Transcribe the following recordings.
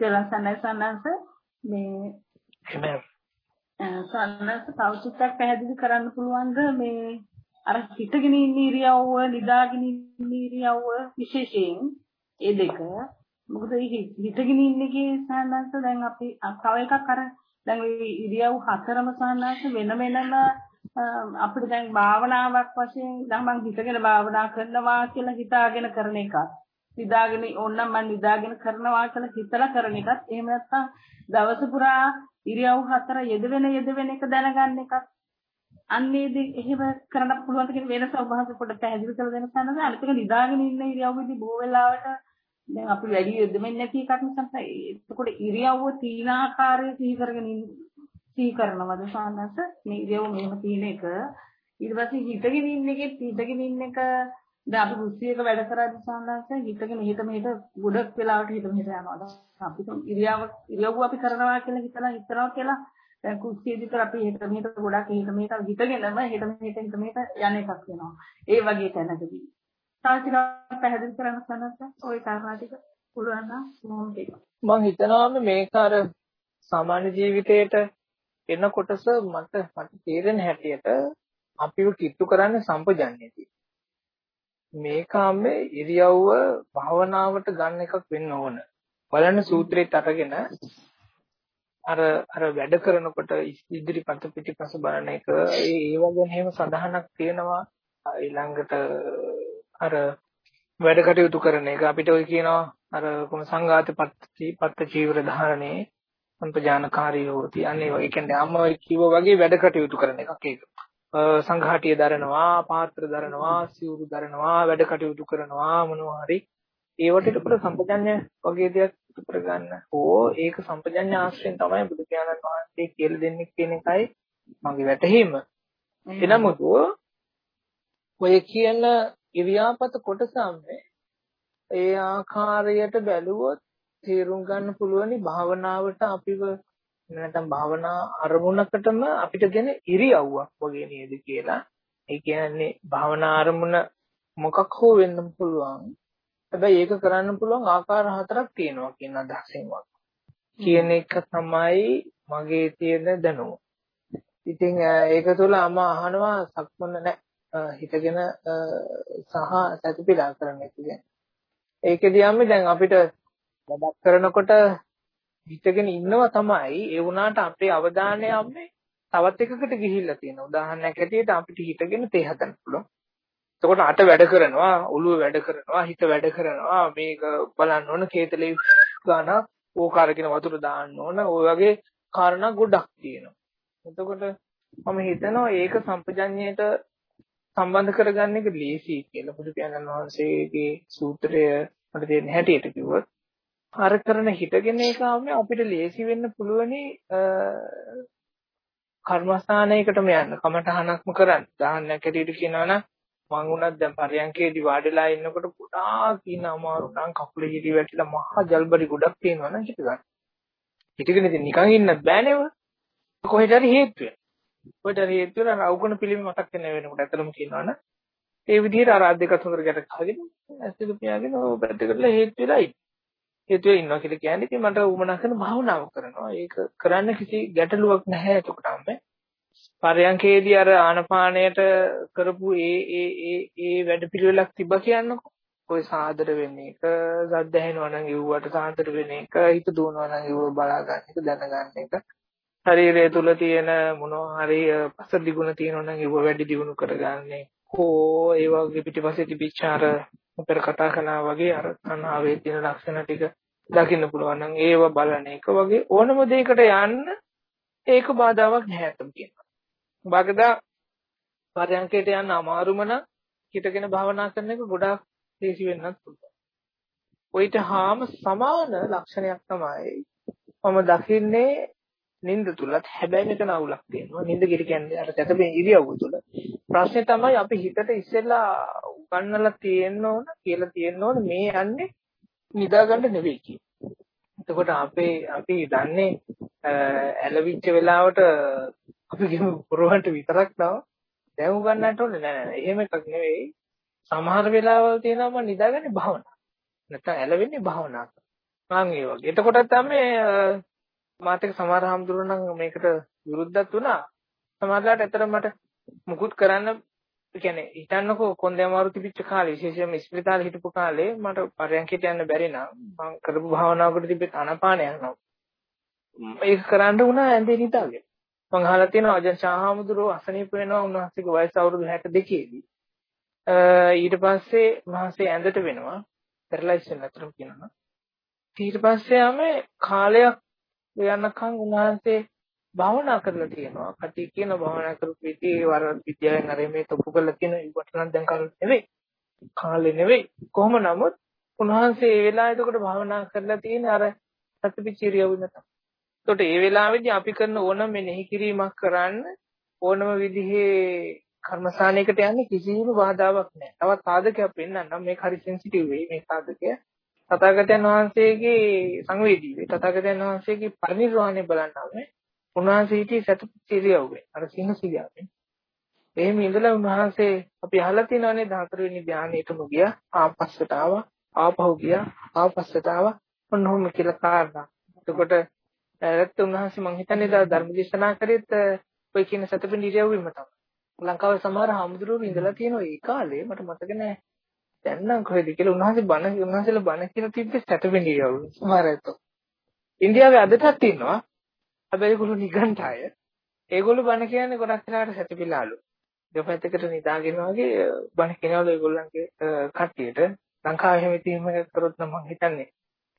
කියලා සනසනස මේ සන්නස තව චුට්ටක් පැහැදිලි කරන්න පුළුවන්ද මේ අර හිටගෙන ඉන්න ඉරියව්ව නිදාගෙන ඉන්න ඉරියව්ව විශේෂයෙන් ඒ දෙක මොකද හිටගෙන ඉන්න එකේ සන්නස දැන් අපි තව එකක් අර දැන් ඉරියව් හතරම සන්නස වෙන වෙනම අපිට දැන් භාවනාවක් වශයෙන් දැන් මම හිතගෙන භාවනා කරනවා කියලා හිතාගෙන කරන එකක් නිදාගෙන ඕනනම් මම නිදාගෙන කරනවා කියලා හිතලා කරන එකත් එහෙම නැත්නම් දවස පුරා ඉරියව් හතර යෙදවෙන යෙදවෙන එක දැනගන්න එකත් අන්නේදී එහෙම කරන්න පුළුවන් කියන වෙනස ඔබහස පොඩ පැහැදිලි කරලා දෙන්න සන්නද? අනිත් එක නිදාගෙන ඉන්න ඉරියව්වේදී බොහෝ වෙලාවට දැන් අපි වැඩි යෙදෙන්නේ නැති එකක් නිසා එතකොට ඉරියව්ව තීන ආකාරයේ සිහි කරගෙන සිහි කරනවද සාන්නස? මේ ඉරියව්ව මෙහෙම තියෙන එක. ඊට පස්සේ හිතගෙන ඉන්න එකේ හිතගෙන ඉන්න එක. දැන් අපි කුස්සියක වැඩ කරද්දී සාමාන්‍යයෙන් හිතගෙන හිත මෙහෙට ගොඩක් වෙලාවට හිත මෙහෙට යනවා. අපි ඉරියව් ඉරියව් අපි කරනවා කියලා හිතලා හිතනවා කියලා දැන් කුස්සිය විතර අපි හිත මෙහෙට ගොඩක් හිත මෙහෙට හිතගෙනම හිත මෙහෙට හිත මෙහෙට යන එකක් වෙනවා. ඒ වගේ තැනකදී. තව ටිකක් පැහැදිලි කරන්න සනත් ওই කාරණා ටික පුළුවන් නම් මොහොම දෙක. මම හිතනවා මේක අර සාමාන්‍ය ජීවිතේට එන කොටස මට මට තේරෙන හැටියට අපිව කිට්ටු කරන්නේ සම්පජන්‍යදී. මේ කාමයේ ඉරියව්ව භාවනාවට ගන්න එකක් වෙන්න ඕන. බලන්න සූත්‍රෙත් අරගෙන අර අර වැඩ කරනකොට ඉදිරිපත පිටිපස බලන එක ඒ ඒ වගේ හැම සඳහනක් තියෙනවා ඊළඟට අර වැඩ කටයුතු කරන එක අපිට ඔය කියනවා අර කොම සංඝාත පත්ති පත්ත චීවර ධාරණේ සම්පජානකාරී හොති අනේ වගේ කියන්නේ අම්ම කිව්ව වගේ වැඩ කටයුතු කරන එකක් ඒක. සංඝාටිය දරනවා පාත්‍ර දරනවා සිවුරු දරනවා වැඩ කටයුතු කරනවා මොනවා හරි. ඒවට ඊට පස්සේ සම්පජඤ්ඤ වගේ දෙයක් ඉතුරු කරගන්න ඕ ඒක සම්පජඤ්ඤ ආශ්‍රයෙන් තමයි බුදු පියාණන් වහන්සේ කියලා දෙන්නේ කියන එකයි මගේ වැටහීම. එනමුත් ඔය කියන ඉරියාපත කොටසම්නේ ඒ ආකාරයට බැලුවොත් තේරුම් ගන්න පුළුවනි භාවනාවට අපිව නැත්නම් භාවනා අරමුණකටම අපිට දෙන ඉරියව්වක් වගේ නේද කියලා. ඒ කියන්නේ භාවනා අරමුණ මොකක් හෝ වෙන්න පුළුවන්. හැබැයි ඒක කරන්න පුළුවන් ආකාර හතරක් තියෙනවා කියන අදහසෙන් කියන එක තමයි මගේ තියෙන දැනුම. ඉතින් ඒක තුළ අම අහනවා සක්මන නැහැ හිතගෙන සහ සතිපිලා කරන එක කියන්නේ. ඒකෙදී යන්නේ දැන් අපිට වැඩක් කරනකොට හිතගෙන ඉන්නවා තමයි ඒ වුණාට අපේ අවධානය යන්නේ තවත් එකකට ගිහිල්ලා තියෙනවා. උදාහරණයක් ඇටියට අපිට හිතගෙන තේ හදන්න පුළුවන්. එතකොට අත වැඩ කරනවා, ඔළුව වැඩ කරනවා, හිත වැඩ කරනවා. මේක බලන්න ඕන කේතලේ ගාන ඕක අරගෙන වතුර දාන්න ඕන. ওই වගේ කාරණා ගොඩක් තියෙනවා. එතකොට මම හිතනවා ඒක සම්පජඤ්ඤයට සම්බන්ධ කරගන්න එක ලේසි කියලා බුදු පියාණන් වහන්සේගේ සූත්‍රය මට තේරෙන හැටියට කිව්වොත් අර කරන හිතගෙන ඒකාමනේ අපිට ලේසි වෙන්න පුළුවනි කර්මස්ථානයකටම යන්න කමටහනක්ම කරන්න. උදාහරණයක් ඇටියට කියනවා නම් මං උනත් දැන් පරයන්කේදී වාඩිලා ඉන්නකොට ගොඩාක් ඉන්න අමාරු නම් කකුලේ හිටි වැටිලා මහා ජල්බරි ගොඩක් තියෙනවා නම් හිත ගන්න. හිතගෙන ඉතින් නිකන් ඉන්නත් බෑනේව. කොහෙද හරි හේතු වෙන. කොහෙද හරි හේතු වෙන අවගුණ පිළිම මතක් වෙන වෙනකොට ඇත්තටම කියනවනම් ඒ විදිහට අර අද්දක හොඳට ගැට ගහගෙන ඇස් දෙක පියාගෙන ඔය පැත්තකට හේතු වෙලා ඉන්න. හේතුව ඉන්නවා කියලා කියන්නේ ඉතින් මට උමනා කරන භාවනාව කරනවා. ඒක කරන්න කිසි ගැටලුවක් නැහැ එතකොටම. පරයන්කේදී අර ආනපානයට කරපු ඒ ඒ ඒ ඒ වැඩපිළිවෙලක් තිබ්බ කියන්නකෝ. ඔය සාදර වෙන එක, සද්ද ඇහෙනවා නම් ඉව්වට සාදර වෙන එක, හිත දුවනවා නම් ඉව්ව බලා ගන්න එක, දැනගන්න එක. ශරීරය තුල තියෙන මොනවා හරි පසදි ගුණ තියෙනවා නම් ඉව්ව වැඩි දියුණු කරගන්නේ. කෝ ඒ වගේ පිටිපස්සේ තිබිච්ච අර උතර කතා කළා වගේ අර තණ්හාවේ තියෙන ලක්ෂණ ටික දකින්න පුළුවන් නම් ඒව බලන එක වගේ ඕනම දෙයකට යන්න ඒක බාධාවක් නැහැ අතම් කියනවා. බගදා පරයන්කයට යන්න අමාරුම නම් හිතගෙන භාවනා කරන එක ගොඩාක් ලේසි වෙන්නත් පුළුවන්. ඔయిత හාම සමාන ලක්ෂණයක් තමයි මම දකින්නේ නින්ද තුලත් හැබැයි මෙතන අවුලක් තියෙනවා. නින්ද කිර කියන්නේ අර තැතබෙන ඉරියව්ව තුල. ප්‍රශ්නේ තමයි අපි හිතට ඉස්සෙල්ලා උගන්නලා තියෙන්න ඕන කියලා තියෙන්න ඕන මේ යන්නේ නිදාගන්න නෙවෙයි කියන. එතකොට අපේ අපි දන්නේ ඇලවිච්ච වෙලාවට අපි ගෙමු පුරවන්ට විතරක් නව දැන් උගන්නන්නට ඕනේ නෑ නෑ එහෙම එකක් නෙවෙයි. සමහර වෙලාවල් තියෙනවා මම නිදාගන්නේ භාවනා. නැත්නම් ඇලවෙන්නේ භාවනා. මං ඒ වගේ. එතකොටත් තමයි මාත් එක්ක සමහර හම්දුරුවෝ නම් මේකට විරුද්ධත් වුණා. සමහරලාට ඇත්තට මට මුකුත් කරන්න කියන්නේ හිතන්නකෝ කොන්දේ අමාරු තිබිච්ච කාලේ විශේෂයෙන්ම ස්පිරිතාලේ හිටපු කාලේ මට පරයන්කයට යන්න බැරි නම් මම කරපු භාවනාවකට තිබෙත් අනපානයක් නම් ඒක කරන්න වුණා ඇඳේ නිදාගෙන. මම අහලා තියෙනවා අජන් ශාහමුදුරෝ අසනීප වෙනවා උන්වහන්සේගේ වයස අවුරුදු 62 දී ඊට පස්සේ උන්වහන්සේ ඇඳට වෙනවා. පැරලයිස් වෙන අතරම කියනවා ඊට පස්සේ ආමේ කාලයක් යනකම් උන්වහන්සේ භාවනා කරලා තියෙනවා. කටි කියන භාවනා කරපු විදිහේ වර විද්‍යාවෙන් අර මේ තොප්පු කරලා තියෙන ඉවට නම් දැන් කාලේ නෙවෙයි. කාලේ නෙවෙයි. කොහොම නමුත් උන්වහන්සේ ඒ වෙලාවේ එතකොට භාවනා කරලා තියෙන අර සතිපිචිරියව වෙනත. එතකොට ඒ වෙලාවේදී අපි කරන ඕනම මෙනෙහි කිරීමක් කරන්න ඕනම විදිහේ කර්මස්ථානයකට යන්නේ කිසිම බාධාවක් නැහැ. තවත් සාධකයක් පෙන්වන්නම් මේක හරි සෙන්සිටිව් වෙයි මේ සාධකය. තථාගතයන් වහන්සේගේ සංවේදී වේ. තථාගතයන් වහන්සේගේ පරිනිර්වාණය බලන්න උන්වහන්සේ හිටියේ සතුට ඉරියව්වේ. අර සිංහ සිගාවේ. එහෙම ඉඳලා උන්වහන්සේ අපි අහලා තියෙනවානේ 14 වෙනි ධානයටම ගියා. ආපස්සට ආවා. ආපහු ගියා. ආපස්සට ආවා. ඔන්නෝම කියලා කාරණා. එතකොට ඇත්ත උන්වහන්සේ මං හිතන්නේ දා ධර්ම දේශනා කරේත් ඔය කියන සතපින් ඉරියව්වෙම තමයි. ලංකාවේ සමහර හාමුදුරුවෝ ඉඳලා තියෙනවා ඒ කාලේ මට මතක නෑ. දැන් නම් කොහෙද කියලා උන්වහන්සේ බණ උන්වහන්සේලා බණ කියලා තිබ්බේ සතපින් ඉරියව්ව. සමහර අය. ඉන්දියාවේ අදටත් ඉන්නවා. හැබැයි ඒගොල්ලෝ නිගණ්ඨය. ඒගොල්ලෝ බණ කියන්නේ ගොඩක් වෙලාවට සැතපීලාලු. දෙපැත්තකට නිදාගෙන වගේ බණ කියනවලු ඒගොල්ලන්ගේ කට්ටියට. ලංකාවේ හැම තීම කරොත් නම් මම හිතන්නේ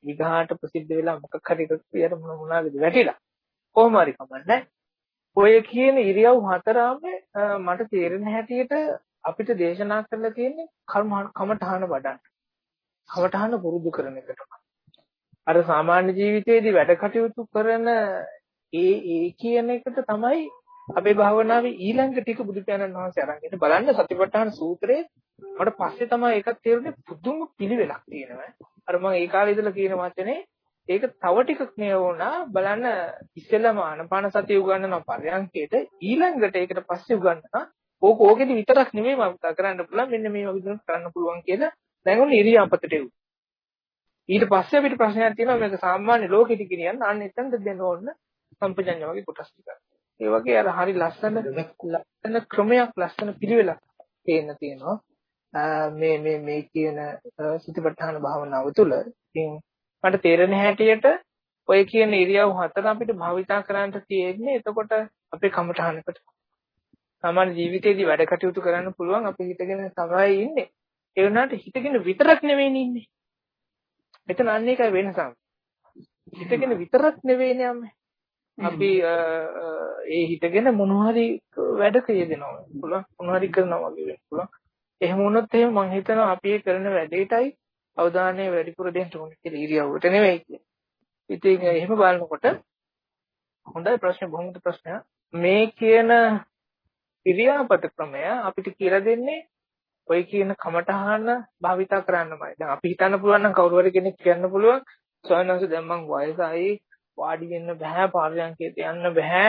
ඊගාට ප්‍රසිද්ධ වෙලා මොකක් හරි එකක් පියර මොන මොනවාද වැටිලා. කොහොම හරි කමන්නේ. ඔය කියන ඉරියව් හතරම මට තේරෙන හැටියට අපිට දේශනා කරලා තියෙන්නේ කර්ම කමඨහන වඩන්න. කමඨහන පුරුදු කරන එකට. අර සාමාන්‍ය ජීවිතයේදී වැඩ කටයුතු කරන ඒ ඒ කියන එකට තමයි අපේ භාවනාවේ ඊළඟ ටික බුදු පියාණන් වහන්සේ අරන් ඉන්න බලන්න සතිපට්ඨාන සූත්‍රයේ මට පස්සේ තමයි ඒකත් තේරුනේ පුදුම පිළිවෙලක් තියෙනවා. අර මම ඒ කාලේ ඉඳලා කියන වචනේ ඒක තව ටිකක් නේ වුණා බලන්න ඉස්සෙල්ලාම ආනපාන සතිය උගන්වන පරයන්කේට ඊළඟට ඒකට පස්සේ උගන්වනවා ඕක ඕකෙදි විතරක් නෙමෙයි මම කරන්න පුළුවන් මෙන්න මේ වගේ දෙයක් කරන්න පුළුවන් කියලා දැන් ඔන්න ඉරියාපතට එව්වා. ඊට පස්සේ අපිට ප්‍රශ්නයක් තියෙනවා මේක සාමාන්‍ය ලෝකෙට ගෙනියන්න අන්න එතනද දෙන්න ඕන සම්පජඤ්ඤ වගේ කොටස් ටික. ඒ වගේ අර හරි ලස්සන ලස්සන ක්‍රමයක් ලස්සන පිළිවෙලක් තේන්න තියෙනවා. මේ මේ මේ කියන සතිපට්ඨාන භාවනාව තුළ ඉතින් මට තේරෙන හැටියට ඔය කියන ඉරියව් හතර අපිට භාවිතා කරන්න තියෙන්නේ එතකොට අපේ කමඨහනකට සාමාන්‍ය ජීවිතේදී වැඩ කටයුතු කරන්න පුළුවන් අපි හිතගෙන තමයි ඉන්නේ. ඒ වුණාට හිතගෙන විතරක් නෙවෙයි ඉන්නේ. මෙතන අන්න එකයි වෙනසක් හිතගෙන විතරක් නෙවෙයිනේ අම්මේ. අපි ඒ හිතගෙන මොනවා හරි වැඩක යෙදෙනවා පුළුවන්? මොනවා හරි කරනවා වගේ පුළුවන්. එහෙම වුණොත් එහෙම මම හිතනවා අපි ඒ කරන වැඩේටයි අවධානය වැඩිපුර දෙන්න ඕනේ කියලා ඉරියව්වට නෙවෙයි කියන්නේ. ඉතින් එහෙම බලනකොට හොඳයි ප්‍රශ්න බොහොම ප්‍රශ්නයක්. මේ කියන ඉරියාපත ක්‍රමය අපිට කියලා දෙන්නේ ඔය කියන කමටහන භාවිතා කරන්නමයි. දැන් අපි හිතන්න පුළුවන් නම් කවුරු හරි කෙනෙක් කියන්න පුළුවන් සෝනන්ස දැන් මං වයසයි වාඩි වෙන්න බෑ පාරයන්කේට යන්න බෑ.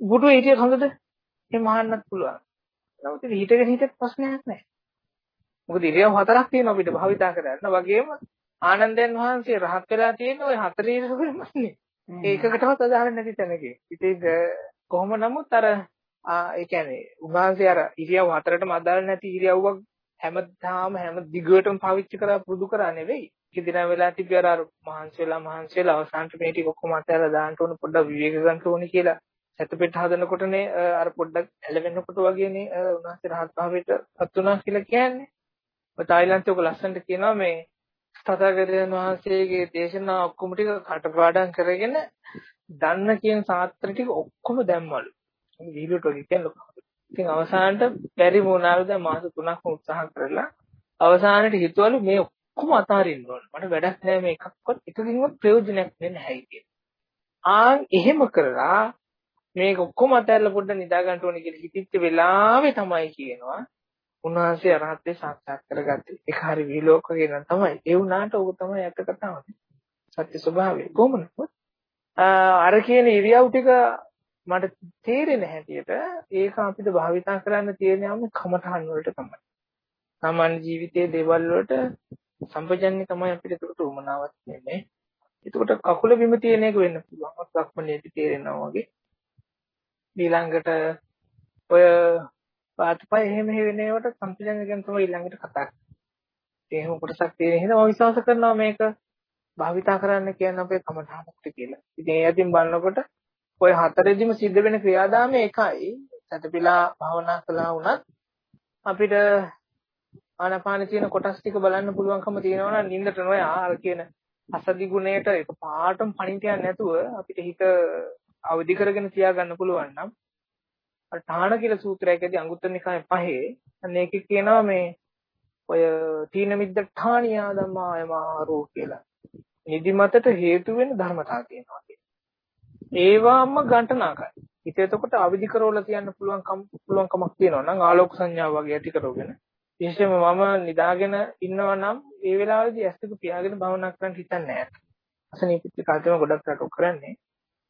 බුදු හිටියත් හොඳද? එහෙම අහන්නත් පුළුවන්. නමුත් හිතගෙන හිතත් ප්‍රශ්නයක් නැහැ. මොකද ඉරියව් හතරක් තියෙනවා අපිට භාවිතා කරන්න. වගේම ආනන්දයන් වහන්සේ රහත් වෙලා තියෙන ওই හතර ඉරියව්වමනේ. ඒකකටවත් අදාළ නැති තැනකේ. ඉතින් කොහොම නමුත් අර ඒ කියන්නේ උන්වහන්සේ අර ඉරියව් හතරටම අදාළ නැති ඉරියව්වක් හැමදාම හැම දිගටම පාවිච්චි කරලා පුරුදු කරා නෙවෙයි. කිදින වෙලා තිබ්බ අර මහන්සි වෙලා මහන්සි වෙලා අවසානට මේ ටික ඔක්කොම අතහැරලා දාන්න ඕන පොඩ්ඩක් විවේක ගන්න ඕනේ කියලා සැතපෙට හදනකොටනේ අර පොඩ්ඩක් ඇලවෙනකොට වගේනේ උන්වහන්සේ රහත් භාවයට පත් වුණා කියලා කියන්නේ. ඔය තායිලන්තේ ඔක ලස්සනට කියනවා මේ තථාගතයන් වහන්සේගේ දේශනා ඔක්කොම ටික කටපාඩම් කරගෙන දන්න කියන සාත්‍ර ටික ඔක්කොම දැම්මලු. විහිළුවට වගේ කියන්නේ ලොකු. ඉතින් අවසානට බැරි වුණාලු දැන් මාස 3ක්ම උත්සාහ කරලා අවසානට හිතුවලු මේ ඔක්කොම අතාරින්න ඕන. මට වැඩක් නැහැ මේ එකක්වත් එකකින්වත් ප්‍රයෝජනයක් වෙන්නේ නැහැ කියලා. ආන් එහෙම කරලා මේක ඔක්කොම අතහැරලා පොඩ්ඩක් නිදා ගන්න ඕනේ කියලා හිතිච්ච වෙලාවේ තමයි කියනවා උන්වහන්සේ අරහත්ත්වේ සාක්ෂාත් කරගත්තේ. ඒක හරි විලෝක කියන තමයි. ඒ වුණාට ඕක තමයි අත කතාව. සත්‍ය ස්වභාවය. කොහොමද? අර කියන ඉරියව් ටික මට තේරෙන හැටියට ඒක අපිට භාවිතා කරන්න තියෙන යම් කමඨහන් වලට තමයි. සාමාන්‍ය ජීවිතයේ දේවල් වලට සම්පජන්‍ය තමයි අපිට ඒකට උමනාවක් වෙන්නේ. එතකොට කකුල බිම තියෙන එක වෙන්න පුළුවන්. සක්මනේදී තේරෙනවා වගේ. ඊළඟට ඔය පාතපය එහෙම වෙන ඒවාට සම්පූර්ණ ගැන තමයි ඊළඟට කතා කරන්නේ. එහෙම කොටසක් තියෙන හින්දා මම විශ්වාස කරනවා මේක භාවිතා කරන්න කියන්නේ අපේ කමඨාමුක්ති කියලා. ඉතින් ඒ අදින් බලනකොට ඔය හතරෙදිම සිද්ධ වෙන ක්‍රියාදාමය එකයි. සතපිලා භාවනා කළා වුණත් අපිට ආනාපාන තියෙන කොටස් ටික බලන්න පුළුවන්කම තියෙනවා නම් නින්දට නොයා අර කියන අසදි ගුණයට එක පාටම පණිතියක් නැතුව අපිට හිත අවදි කරගෙන තියාගන්න පුළුවන් නම් අර ඨාන කියලා සූත්‍රයකදී අංගුත්තර නිකායේ පහේ අන්න ඒකේ කියනවා මේ ඔය තීන මිද්ද ඨානියා ධම්මාය මාරෝ කියලා. නිදිමතට හේතු වෙන ධර්මතා තියෙනවා ඒවාම ගණනාකයි. හිත එතකොට අවදි කරවලා තියන්න පුළුවන් පුළුවන්කමක් තියෙනවා නම් ආලෝක සංඥාව වගේ ඇති කරගෙන විශේෂයෙන්ම මම නිදාගෙන ඉන්නවා නම් ඒ වෙලාවේදී ඇස් දෙක පියාගෙන භවනා කරන්න හිතන්නේ නැහැ. අසනීපිත කාර්යම ගොඩක් රටක් කරන්නේ.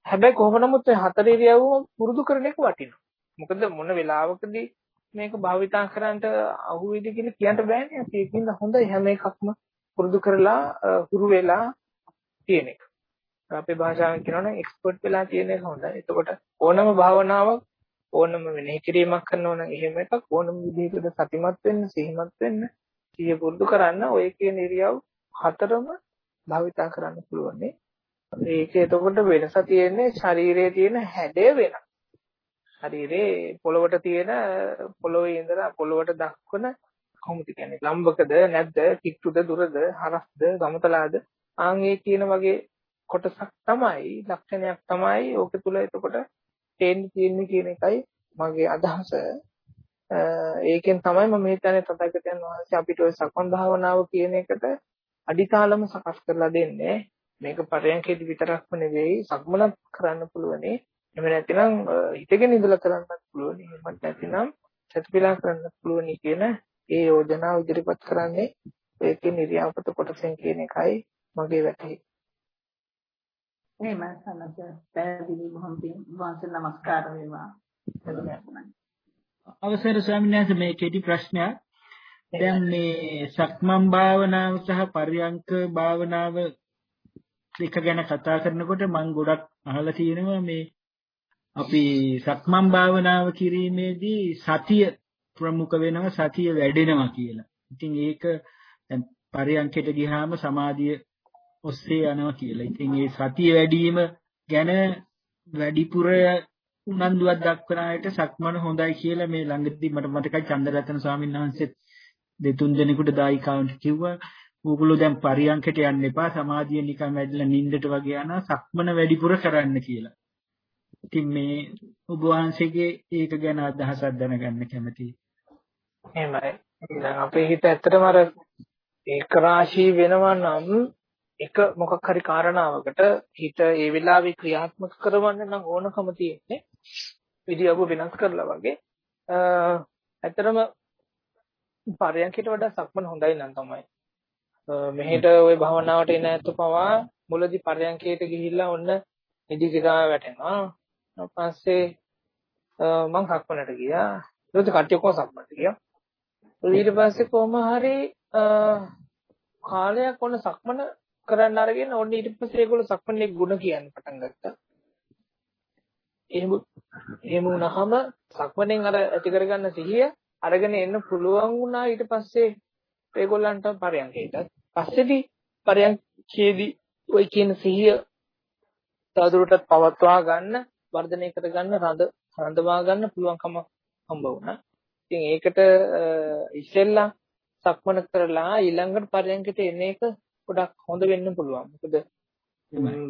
හැබැයි කොහොම නමුත් ඔය හතර ඉරියව්ව පුරුදු කරන එක වටිනවා. මොකද මොන වෙලාවකදී මේක භාවිතා කරන්නට අහුවෙයිද කියලා කියන්න බෑනේ. අපි ඒකින්ද හොඳයි හැම එකක්ම පුරුදු කරලා හුරු වෙලා තියෙන එක. අපේ භාෂාවෙන් කියනවනම් එක්ස්පර්ට් වෙලා තියෙන එක හොඳයි. එතකොට ඕනම භාවනාවක් ඕනම මෙනෙහි කිරීමක් කරනවා නම් එහෙම එකක් ඕනම විදිහකට සතිමත් වෙන්න සිහිමත් වෙන්න සිහිය පුරුදු කරන්න ඔය කියන ඉරියව් හතරම භාවිතා කරන්න පුළුවන් ඒක එතකොට වෙනස තියෙන්නේ ශරීරයේ තියෙන හැඩය වෙනස්. ශරීරේ පොළවට තියෙන පොළොවේ ඉඳලා පොළවට දක්වන කොහොමද කියන්නේ ලම්බකද නැද්ද කිට්ටුද දුරද හරස්ද ගමතලාද? ආන් ඒ කියන වගේ කොටසක් තමයි ලක්ෂණයක් තමයි ඕක තුල එතකොට තේන්න තියෙන්නේ කියන එකයි මගේ අදහස. ඒකෙන් තමයි මම හිතන්නේ තථාගතයන් වහන්සේ අපිට ওই සක්මන් භාවනාව කියන එකට අඩිතාලම සකස් කරලා දෙන්නේ. මේක පරයන්කේදී විතරක්ම නෙවෙයි සක්මනත් කරන්න පුළුවනේ. එහෙම නැතිනම් හිතගෙන ඉඳලා කරන්නත් පුළුවන්. එහෙමත් නැතිනම් සතිපිලා කරන්නත් පුළුවන් කියන ඒ යෝජනාව ඉදිරිපත් කරන්නේ ඒකේ නිර්යාපත කොටසෙන් කියන එකයි මගේ වැටහි. එහෙම සනස පැහැදිලි බොහොම පින් වහන්සේ නමස්කාර වේවා. අවසර ස්වාමීන් වහන්සේ මේ කෙටි ප්‍රශ්නයක්. දැන් මේ සක්මන් භාවනාව සහ පර්යංක භාවනාව එක ගැන කතා කරනකොට මම ගොඩක් අහලා තියෙනවා මේ අපි සක්මන් භාවනාව කිරීමේදී සතිය ප්‍රමුඛ වෙනවා සතිය වැඩෙනවා කියලා. ඉතින් ඒක දැන් පරියන්කයට ගියාම සමාධිය ඔස්සේ යනවා කියලා. ඉතින් ඒ සතිය වැඩිම ගැන වැඩිපුර උනන්දුවක් දක්වන අයට සක්මන හොඳයි කියලා මේ ළඟදී මට මතකයි චන්දරතන ස්වාමීන් වහන්සේත් දෙතුන් දෙනෙකුට දායිකාවන්ට කිව්වා ඕගොල්ලෝ දැන් පරියන්කට යන්න එපා සමාධිය නිකන් වැඩිලා නිින්දට වගේ යනවා සක්මන වැඩිපුර කරන්න කියලා. ඉතින් මේ ඔබ වහන්සේගේ ඒක ගැන අදහසක් දැනගන්න කැමතියි. එහෙමයි. දැන් අපේ හිත ඇත්තටම අර ඒක රාශී වෙනවා නම් එක මොකක් හරි කාරණාවකට හිත ඒ වෙලාවේ ක්‍රියාත්මක කරවන්න නම් ඕනකම තියෙන්නේ විදියව වෙනස් කරලා වගේ. ඇත්තටම පරයන්කට වඩා සක්මන හොඳයි නම් තමයි. මෙහෙට ওই භවනාවට එන ඇත්ත පවා මුලදී පරයන්කයට ගිහිල්ලා ඔන්න නිදි කිරා වැටෙනවා. ඊට පස්සේ මම සක්මනට ගියා. ඊට කට්ටිය කොහොම සක්මනට ගියා? ඊට පස්සේ කොහොම හරි කාලයක් ඔන්න සක්මන කරන්න අරගෙන ඔන්න ඊට පස්සේ ඒගොල්ලෝ සක්මණේ ගුණ කියන්න පටන් ගත්තා. එහෙම එහෙම වුණාම සක්මණෙන් අර ඇති කරගන්න සිහිය අරගෙන එන්න පුළුවන් වුණා ඊට පස්සේ ඒගොල්ලන්ට පරයන්කේට. පස්සේදී පරයන්කේදී ওই කියන සිහිය තවදුරටත් පවත්වා ගන්න වර්ධනය කරගන්න රඳ රඳවා ගන්න පුළුවන්කම හම්බ වුණා. ඉතින් ඒකට ඉස්සෙල්ලා සක්මන කරලා ඊළඟට පරයන්කට එන එක ගොඩක් හොඳ වෙන්න පුළුවන්. මොකද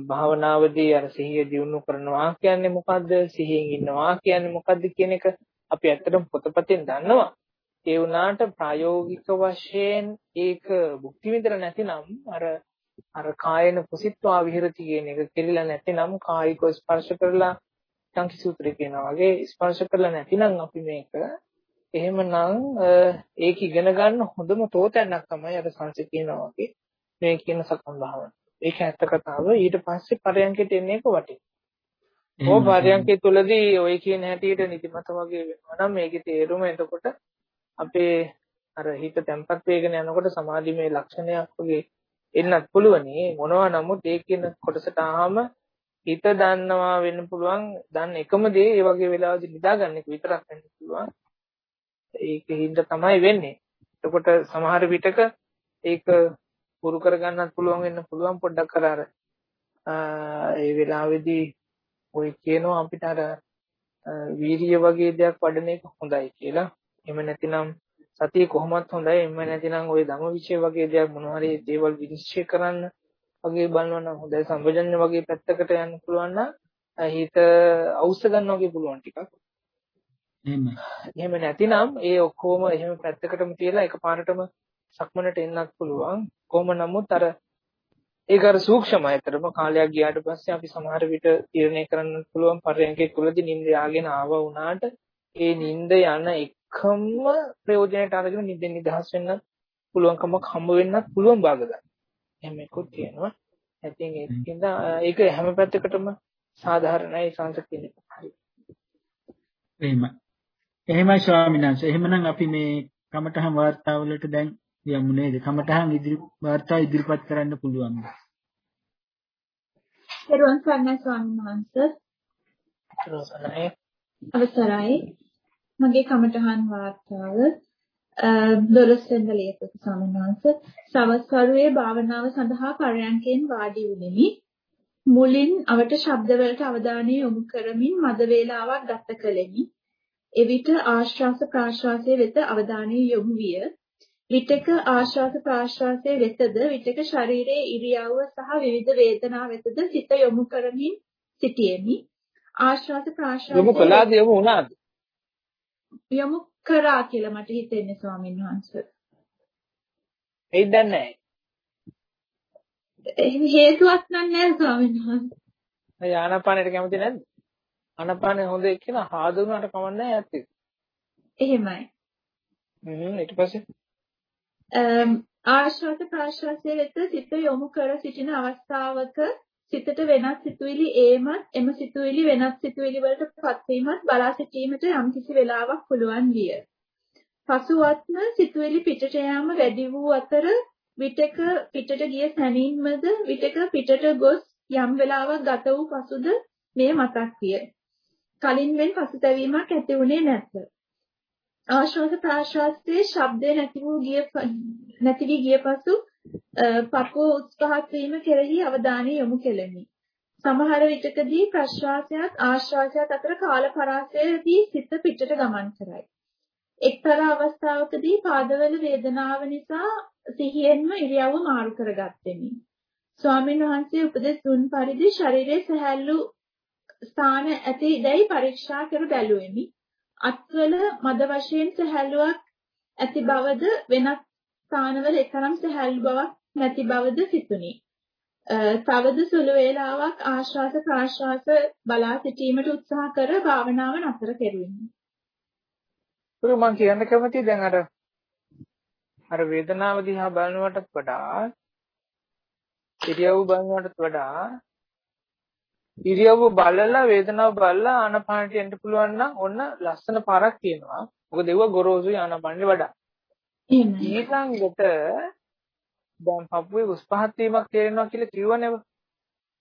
භාවනාවේදී අර සිහිය දියුණු කරනවා කියන්නේ මොකද්ද? සිහියෙන් ඉන්නවා කියන්නේ මොකද්ද කියන එක අපි ඇත්තටම පොතපතෙන් දන්නවා. ඒ වුණාට ප්‍රායෝගික වශයෙන් ඒක භුක්ති විඳලා නැතිනම් අර අර කායන කුසිත්වා විහෙරති කියන එක කෙලිලා නැතිනම් කායික ස්පර්ශ කරලා සංකි සූත්‍රය කියනවා වගේ ස්පර්ශ කරලා නැතිනම් අපි මේක එහෙමනම් ඒක ඉගෙන ගන්න හොඳම තෝතැන්නක් තමයි අර සංසි කියනවා වගේ මේ කියන සක්මන් භාවනාව. ඒක ඇත්ත කතාව. ඊට පස්සේ පරයන්කෙට එන්නේ කොවටේ. ඕ පරයන්කේ තුලදී ඔය කියන හැටියට නිදිමත වගේ වෙනවා නම් මේකේ තේරුම එතකොට අපේ අර හිත තැම්පත් වෙගෙන යනකොට සමාධිමේ ලක්ෂණයක් වගේ එන්නත් පුළුවනි මොනවා නමුත් ඒ කියන කොටසට ආවම හිත දන්නවා වෙන්න පුළුවන් දන්න එකම දේ ඒ වගේ වෙලාවදී නිදා ගන්න එක විතරක් වෙන්න පුළුවන් ඒකින්ද තමයි වෙන්නේ එතකොට සමහර විටක ඒක පුරු කරගන්නත් පුළුවන් වෙන්න පුළුවන් පොඩ්ඩක් අර අර ඒ වෙලාවේදී ඔය කියනවා අපිට අර වීර්ය වගේ දෙයක් වඩන එක හොඳයි කියලා. එහෙම නැතිනම් සතිය කොහොමත් හොඳයි. එහෙම නැතිනම් ওই ධම්මවිචය වගේ දෙයක් මොනවා හරි දේවල් විනිශ්චය කරන්න වගේ බලනවා නම් හොඳයි. සම්පජන්‍ය වගේ පැත්තකට යන්න පුළුවන් නම් හිත අවශ්‍ය ගන්න වගේ පුළුවන් ටිකක්. එහෙම. එහෙම නැතිනම් ඒ ඔක්කොම එහෙම පැත්තකටම තියලා එකපාරටම සක්මනට එන්නත් පුළුවන්. කොහොම නමුත් අර ඒක අර සූක්ෂමයි. ඇත්තටම කාලයක් ගියාට පස්සේ අපි සමහර විට තීරණය කරන්න පුළුවන් පරයන්කේ කුලදී නිින්ද යාගෙන ආව වුණාට ඒ නිින්ද යන එකම ප්‍රයෝජනයට අරගෙන නිින්දෙන් නිදහස් වෙන්න පුළුවන්කමක් හම්බ වෙන්නත් පුළුවන් භාග ගන්න. එහෙම එකක් තියෙනවා. ඉතින් ඒකින්ද ඒක හැම පැත්තකටම සාධාරණයි සංසක් කියන්නේ. හරි. එහෙමයි. එහෙමයි ස්වාමීන් වහන්සේ. එහෙමනම් අපි මේ කමඨහන් වාර්තාවලට දැන් යමු නේද? කමඨහන් ඉදිරි වාර්තා ඉදිරිපත් කරන්න පුළුවන්ද? පෙරවන් සර්ණයි ස්වාමීන් වහන්සේ. අවසරයි. මගේ කමඨහන් වාර්තාව දොළොස් වෙනි ලියපු ස්වාමීන් වහන්සේ සවස් වරුවේ භාවනාව සඳහා පරයන්කෙන් වාඩි වුනිමි. මුලින් අවට ශබ්දවලට අවධානය යොමු කරමින් මද වේලාවක් ගත කළෙමි. එවිට ආශ්වාස ප්‍රාශ්වාසයේ වෙත අවධානය යොමු විය. විටක ආශ්වාස ප්‍රාශ්වාසයේ වෙතද විටක ශරීරයේ ඉරියව්ව සහ විවිධ වේදනා වෙතද සිත යොමු කරමින් සිටියෙමි. ආශ්වාස ප්‍රාශ්වාසයේ යොමු කළාද යොමු වුණාද? යොමු කරා කියලා මට හිතෙන්නේ ස්වාමීන් වහන්සේ. ඒ දන්නේ නැහැ. හේතුවක් නැහැ ස්වාමීන් වහන්සේ. ආනාපානෙට කැමති නැද්ද? ආනාපානෙ හොඳ එක්කන හාදුනාට කමන්නේ නැත්තේ. එහෙමයි. හ්ම් ඊට පස්සේ ආශ්වාස ප්‍රාශ්වාසයේ වෙත සිත යොමු කර සිටින අවස්ථාවක සිතට වෙනත් සිතුවිලි ඒමත් එම සිතුවිලි වෙනත් සිතුවිලි වලට පත්වීමත් බලා සිටීමට යම්කිසි වේලාවක් පුළුවන් විය. පසුවත්ම සිතුවිලි පිටට යාම වැඩි වූ අතර විටක පිටට ගිය සැනින්මද විටක පිටට ගොස් යම් වේලාවක් ගත වූ පසුද මේ මතක් විය. කලින් මෙන් පසුතැවීමක් ඇති වුණේ නැත. ආශ්වාස ප්‍රාශ්වාසයේ ශබ්දේ නැති වූ ගිය නැති වී ගිය පසු පපුව උත්සාහත් වීම කෙරෙහි අවධානය යොමු කෙලෙමි. සමහර විටකදී ප්‍රශ්වාසයත් ආශ්වාසයත් අතර කාල පරාසයේදී සිත පිටට ගමන් කරයි. එක්තරා අවස්ථාවකදී පාදවල වේදනාව නිසා සිහියෙන්ම ඉරියව්ව මාරු කරගත්තෙමි. ස්වාමීන් වහන්සේ උපදෙස් දුන් පරිදි ශරීරයේ සහැල්ලු ස්ථාන ඇති දැයි පරීක්ෂා කර බැලුවෙමි. අත්වල මද වශයෙන් සහැල්ලුවක් ඇති බවද වෙනත් ස්ථානවල එතරම් සහැල්ලු බවක් නැති බවද සිතුනි. තවද සුළු වේලාවක් ආශ්වාස ප්‍රාශ්වාස බලා සිටීමට උත්සාහ කර භාවනාව නතර කෙරුවෙමි. ඒක මම කියන්න කැමතියි දැන් අර අර වේදනාව දිහා බලනවටත් වඩා ඉරියව් බලනවටත් වඩා ඉරියව්ව බලලා වේදනාව බලලා ආනපානට එන්න පුළුවන් නම් ඔන්න ලස්සන පාරක් තියෙනවා. මොකද ඒව ගොරෝසුයි ආනපානෙට වඩා. ඊළඟට දැන් පපුවේ උස් පහත් වීමක් තේරෙනවා කියලා කිව්වනේ.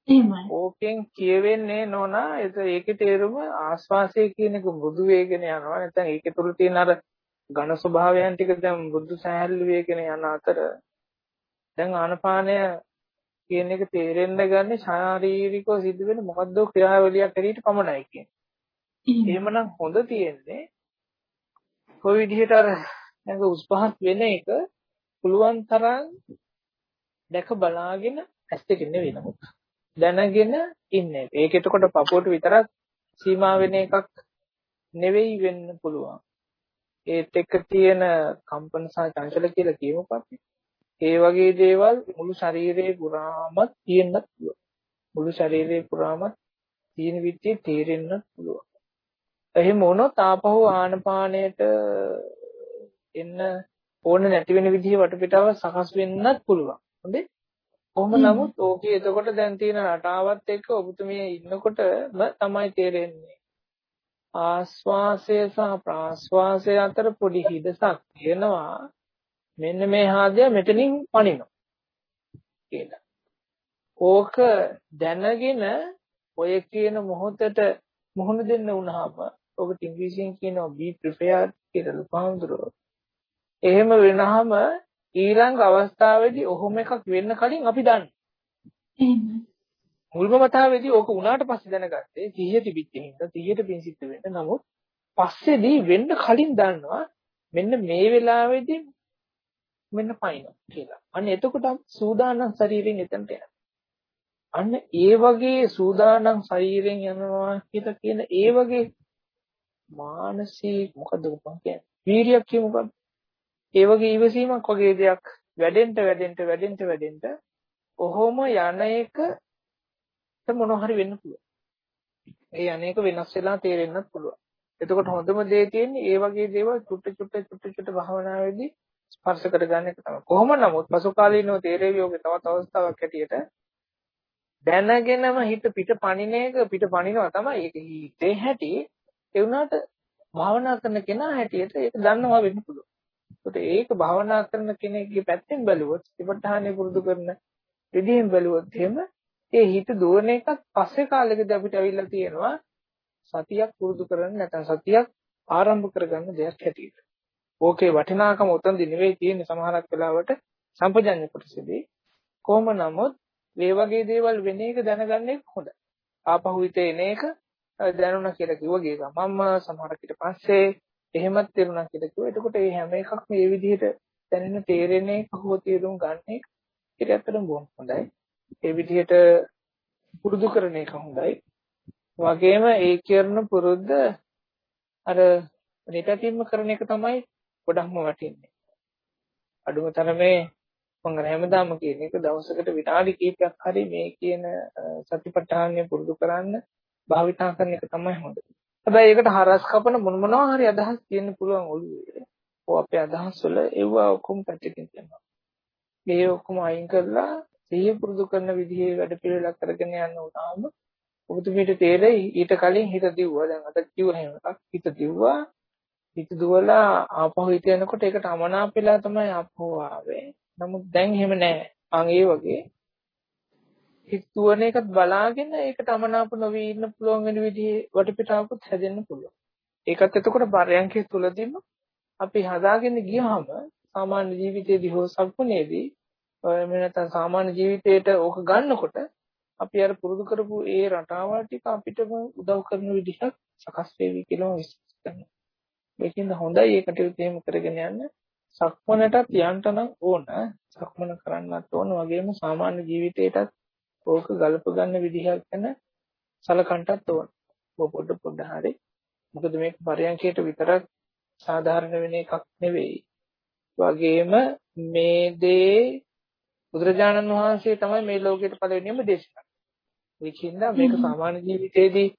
එහෙමයි. ඕකෙන් කියවෙන්නේ නෝනා ඒකේ තේරුම ආස්වාසය කියන එක මෘදු වේගන යනවා. නැත්නම් ඒකේ තුල තියෙන අර ඝන ස්වභාවයන් ටික දැන් මෘදු සහැල්ලු වේගන යන අතර දැන් ආනපානය කියන එක තේරෙන්න ගන්නේ ශාරීරිකව සිද්ධ වෙන මොකද්ද ක්‍රියාවලියක් හැටියට පමණයි කියන්නේ. එහෙමනම් හොඳ තියෙන්නේ කොයි විදිහට අර නැග උස්පහත් වෙන එක පුළුවන් තරම් දැක බලාගෙන ඇස් දෙකින් වෙනමුත් දැනගෙන ඉන්නේ. ඒක එතකොට පපුවට විතරක් සීමා වෙන එකක් නෙවෙයි වෙන්න පුළුවන්. ඒත් එක්ක තියෙන කම්පන සහ චංචල කියලා කියමුකෝ අපි. ඒ වගේ දේවල් මුළු ශරීරේ පුරාම තියෙන්නත් පුළුවන්. මුළු ශරීරේ පුරාම තියෙන විදිහේ තේරෙන්නත් පුළුවන්. එහෙම වුණොත් ආපහු ආනපානයට එන්න ඕන නැති වෙන විදිහේ වටපිටාව සකස් වෙන්නත් පුළුවන්. හොඳේ? කොහොම නමුත් ඕකේ එතකොට දැන් තියෙන රටාවත් එක්ක ඔබතුමිය ඉන්නකොටම තමයි තේරෙන්නේ. ආස්වාසය සහ ප්‍රාස්වාසය අතර පොඩි හිදසක් තියෙනවා. මෙන්න මේ හාදියා මෙතනින් පනිනවා. කියලා. ඕක දැනගෙන ඔය කියන මොහොතට මුහුණ දෙන්න වුණාම ඔකට ඉංග්‍රීසියෙන් කියනවා be prepared කියලා ලුපාඳුරෝ. එහෙම වෙනහම ඊළඟ අවස්ථාවේදී ඔහොම එකක් වෙන්න කලින් අපි දන්නවා. එහෙමයි. මුල්ම වතාවේදී ඕක උනාට පස්සේ දැනගත්තේ 100 තිබිච්ච හින්දා 100ට පින් සිද්ධ වෙන්න. නමුත් පස්සේදී වෙන්න කලින් දන්නවා මෙන්න මේ වෙලාවේදී මෙන්න පයින්නවා කියලා. අන්න එතකොට සූදානම් ශරීරයෙන් එතනට යනවා. අන්න ඒ වගේ සූදානම් ශරීරයෙන් යනවා කියලා කියන ඒ වගේ මානසික මොකද මම කියන්නේ වීරියක් කියමුකෝ. ඒ වගේ ඉවසීමක් වගේ දෙයක් වැඩෙන්න වැඩෙන්න වැඩෙන්න වැඩෙන්න ඔහොම යන එක මොන හරි වෙන්න පුළුවන්. ඒ අනේක වෙනස් වෙලා තේරෙන්නත් පුළුවන්. එතකොට හොඳම දේ තියෙන්නේ ඒ වගේ දේවල් චුට්ට චුට්ට චුට්ට චුට්ට භාවනාවේදී ස්පර්ශ කරගන්න එක තමයි. කොහොම නමුත් පසු කාලීනව තේරෙවි යෝගේ තවත් අවස්ථාවක් හැටියට දැනගෙනම හිත පිට පණින එක පිට පණිනවා තමයි. ඒක හිතේ හැටි ඒ වුණාට භාවනා කරන කෙනා හැටියට ඒක දන්නවා වෙන්න පුළුවන්. ඒකට ඒක භාවනා කරන කෙනෙක්ගේ පැත්තෙන් බැලුවොත් ඉපටහානේ පුරුදු කරන විදිහෙන් බැලුවොත් එහෙම ඒ හිත දුවන එකත් පස්සේ කාලෙකදී අපිට අවිල්ලා තියෙනවා සතියක් පුරුදු කරන්න නැත්නම් සතියක් ආරම්භ කරගන්න දෙයක් හැටියට. ඕකේ වටිනාකම උතන්දි නෙවෙයි තියෙන්නේ සමහරක් වෙලාවට සම්පජඤ්ඤ කොටසේදී. කොහොම නමුත් මේ වගේ දේවල් වෙන එක දැනගන්න එක හොඳයි. ආපහු හිතේ එන එක දැනුණා කියලා කිව්ව ගේ ගමම්ම සමහරක් ඊට පස්සේ එහෙමත් තේරුණා කියලා කිව්වා. එතකොට මේ හැම එකක්ම මේ විදිහට දැනෙන තේරෙන එක හෝ තේරුම් ගන්න එක ඒක ඇත්තටම බොහොම හොඳයි. ඒ විදිහට පුරුදු කරන එක හොඳයි. වගේම ඒ කරන පුරුද්ද අර නිතරම කරන එක තමයි ගොඩක්ම වටින්නේ. අඩුම තරමේ මම හැමදාම කියන එක දවසකට විනාඩි කිහිපයක් හරි මේ කියන සතිපට්ඨානය පුරුදු කරන්න භාවිතා කරන එක තමයි හොඳ. හැබැයි ඒකට හරස් කපන මොන මොනවා හරි අදහස් තියෙන්න පුළුවන් ඔළුවේ. ඔව් අපේ අදහස් වල ඒවා ඔක්කොම පැත්තකින් තියෙනවා. මේ ඔක්කොම අයින් කරලා සිහිය පුරුදු කරන විදිහේ වැඩ පිළිවෙලක් කරගෙන යන්න උනාම ඔබතුමීට තේරෙයි ඊට කලින් හිත දිව්වා. දැන් අද කිව්ව හැම එකක් හිත දිව්වා. හිත දුවලා ආපහු හිත යනකොට ඒකට අමනාප වෙලා තමයි ආපහු ආවේ. නමුත් දැන් එහෙම නැහැ. අන් ඒ වගේ හිත දුවන එකත් බලාගෙන ඒකට අමනාප නොවි ඉන්න පුළුවන් වෙන විදිහේ වටපිටාවකුත් හැදෙන්න පුළුවන්. ඒකත් එතකොට පරයන්කේ තුලදීම අපි හදාගෙන ගියාම සාමාන්‍ය ජීවිතයේදී හෝ සම්පූර්ණයේදී එහෙම නැත්නම් සාමාන්‍ය ජීවිතේට ඕක ගන්නකොට අපි අර පුරුදු කරපු ඒ රටාවල් ටික අපිටම උදව් කරන විදිහක් සකස් වෙවි කියලා විශ්වාස කරනවා. ඒකින්ද හොඳයි ඒ කටයුතු එහෙම කරගෙන යන්න. සක්මනටත් යන්න නම් ඕන. සක්මන කරන්නත් ඕන වගේම සාමාන්‍ය ජීවිතේටත් ඕක ගලප ගන්න විදිහක් ගැන සලකන්නත් ඕන. පොඩ පොඩ හරි. මොකද මේක පරයන්කයට විතරක් සාධාරණ වෙන එකක් නෙවෙයි. වගේම මේ දේ බුදුරජාණන් වහන්සේ තමයි මේ ලෝකෙට පළවෙනිම දේශනා. ඒකින්ද මේක සාමාන්‍ය ජීවිතේදී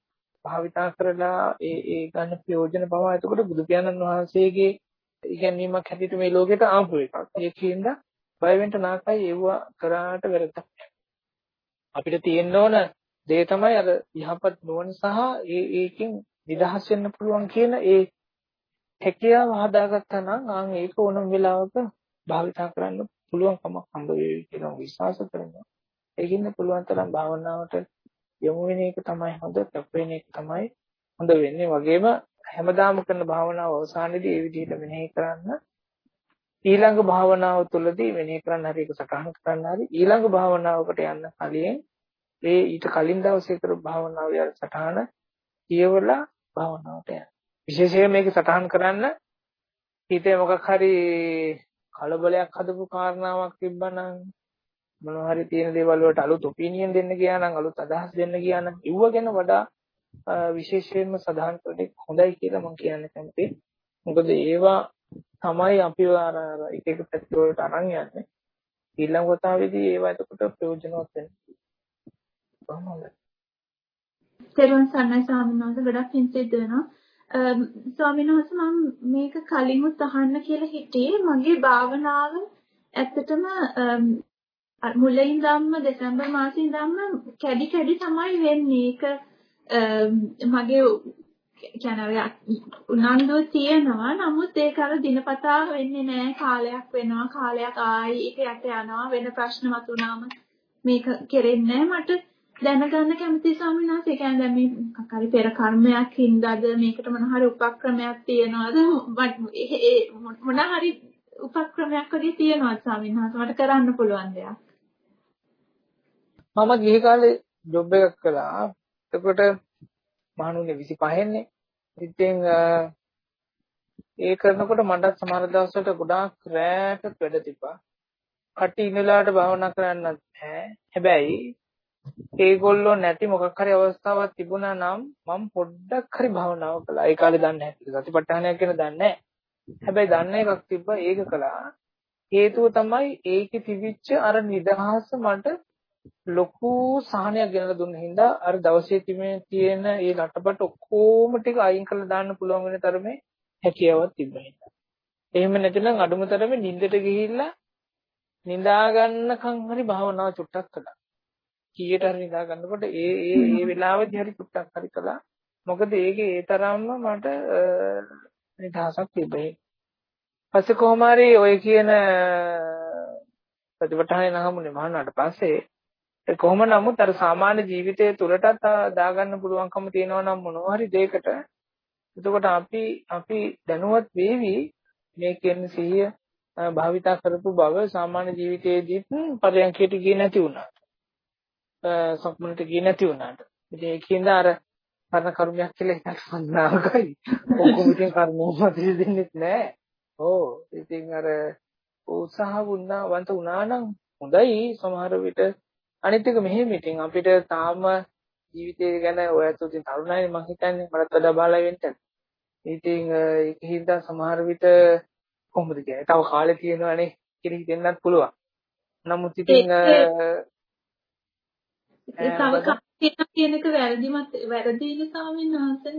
භාවිතා කරලා ඒ ඒ ගන්න ප්‍රයෝජන පවා එතකොට බුදු පියාණන් වහන්සේගේ ඉගැන්වීමක් හැටියට මේ ලෝකෙට ආපු එකක්. ඒකින්ද බය වෙන්න නාකයි ඒව කරාට වැරද්දක් අපිට තියෙන්න ඕන දේ තමයි අර යහපත් නුවණ සහ ඒ ඒකෙන් නිදහස් වෙන්න පුළුවන් කියන ඒ හැකියාව හදාගත්තා නම් ආන් ඒක ඕනම වෙලාවක භාවිතා කරන්න පුළුවන්කමක් හම්බ වෙවි කියලා විශ්වාස කරනවා. ඒකින්ද පුළුවන් තරම් භාවනාවට යොමු වෙන එක තමයි හොඳ, කැප වෙන එක තමයි හොඳ වෙන්නේ. වගේම හැමදාම කරන භාවනාව අවසානයේදී ඒ විදිහට මෙනෙහි කරන්න ඊළඟ භාවනාව තුළදී මෙනෙහි කරන්න හරි ඒක සටහන් කරන්න හරි ඊළඟ භාවනාවකට යන්න කලින් ඒ ඊට කලින් දවසේ කරපු භාවනාවේ අර සටහන කියවලා භාවනාවට යන්න. විශේෂයෙන් මේක සටහන් කරන්න හිතේ මොකක් හරි කලබලයක් හදපු කාරණාවක් තිබ්බනම් මොනවා හරි තියෙන දේවල් වලට අලුත් ඔපිනියන් දෙන්න ගියා නම් අලුත් අදහස් දෙන්න ගියා නම් ඉව ගැන වඩා විශේෂයෙන්ම සඳහන් කරන එක හොඳයි කියලා මම කියන්න කැමතියි. මොකද ඒවා තමයි අපිව අර එක එක පැති වලට අරන් යන්නේ. ඊළඟ වතාවේදී ඒවා එතකොට ප්‍රයෝජනවත් වෙනවා. කොහොම හොඳයි. තෙරුවන් සරණයි ස්වාමීන් වහන්සේ ගොඩක් හිං සිද්ධ වෙනවා. ස්වාමීන් වහන්සේ මම මේක කලින්ුත් අහන්න කියලා හිටියේ මගේ භාවනාව ඇත්තටම මුලින් ඉඳන්ම දෙසැම්බර් මාසේ ඉඳන්ම කැඩි කැඩි තමයි වෙන්නේ. ඒක මගේ කියන්නේ උනන්දුව තියෙනවා. නමුත් ඒක අර දිනපතා වෙන්නේ නැහැ කාලයක් වෙනවා. කාලයක් ආයි ඒක යට යනවා. වෙන ප්‍රශ්න මතුනාම මේක කෙරෙන්නේ මට දැනගන්න කැමති ස්වාමීන් වහන්සේ කියන්නේ දැන් මේ මොකක් හරි පෙර කර්මයක් හින්දාද මේකට මොන හරි උපක්‍රමයක් තියනවාද? මොන හරි උපක්‍රමයක් වගේ තියනවාද ස්වාමීන් වහන්සේ? මට කරන්න පුළුවන් දෙයක්. මම ගිහි කාලේ ජොබ් එකක් කළා එතකොට මහණුනේ 25 න්නේ ඉතින් ඒ කරනකොට මටත් සමහර දවස්වල ගොඩාක් රැට වැඩ තිබ්බා කටි ඉන්නලාට භාවනා කරන්නත් බෑ හැබැයි ඒගොල්ලෝ නැති මොකක් හරි අවස්ථාවක් තිබුණා නම් මම පොඩ්ඩක් හරි භාවනාව කළා. ඒ කාලේ දන්නේ නැහැ. සතිපට්ඨානයක් කියන දන්නේ නැහැ. හැබැයි දන්න එකක් තිබ්බා ඒක කළා. හේතුව තමයි ඒකේ තිබිච්ච අර නිදහස මට ලොකු සහනයක් ගෙනලා දුන්න හින්දා අර දවසේ තියෙන ඒ ලටපට ඔක්කොම ටික අයින් කරලා දාන්න පුළුවන් වෙන තරමේ හැකියාවක් තිබ්බා හින්දා. එහෙම නැතිනම් අඩුම තරමේ නිින්දට ගිහිල්ලා නිදා ගන්නකම් හරි භාවනාව චුට්ටක් කළා. කීයට හරි නිදා ගන්නකොට ඒ ඒ ඒ වෙලාවෙදි හරි චුට්ටක් හරි කළා. මොකද ඒකේ ඒ තරම්ම මට නිදහසක් තිබේ. පස්සේ කොහොම හරි ඔය කියන ප්‍රතිපටහනේ නහමුනේ මහානාට පස්සේ කොහොම නමුත් අර සාමාන්‍ය ජීවිතයේ තුලටත් දාගන්න පුළුවන්කම තියෙනවා නම් මොනවා හරි දෙයකට එතකොට අපි අපි දැනුවත් වෙවි මේ කියන සිහිය භාවිතා කරපු බව සාමාන්‍ය ජීවිතයේදීත් පරයන්කයට ගියේ නැති වුණා. සක්මනට ගියේ නැති වුණාට. ඉතින් ඒකින්ද අර කරන කර්මයක් කියලා එකක් සන්නාවකයි. ඔක්කොම ඉතින් කර්මෝපදෙ දෙන්නෙත් නෑ. ඕ ඉතින් අර උත්සාහ වුණා වන්ත වුණා නම් හොඳයි සමහර විට අනිත් එක මෙහෙම ඉතින් අපිට තාම ජීවිතය ගැන ඔයත් ඉතින් තරුණයිනේ මං හිතන්නේ මටත් වඩා බාලා වෙන්න. ඉතින් ඒක හින්දා සමහර විට කොහොමද කියන්නේ තව කාලේ තියෙනවනේ කියලා හිතෙන්නත් පුළුවන්. නමුත් ඉතින් ඒ තව කප්පියක් කියන එක වැරදිමත් වැරදිනේ ස්වාමීන් වහන්සේ.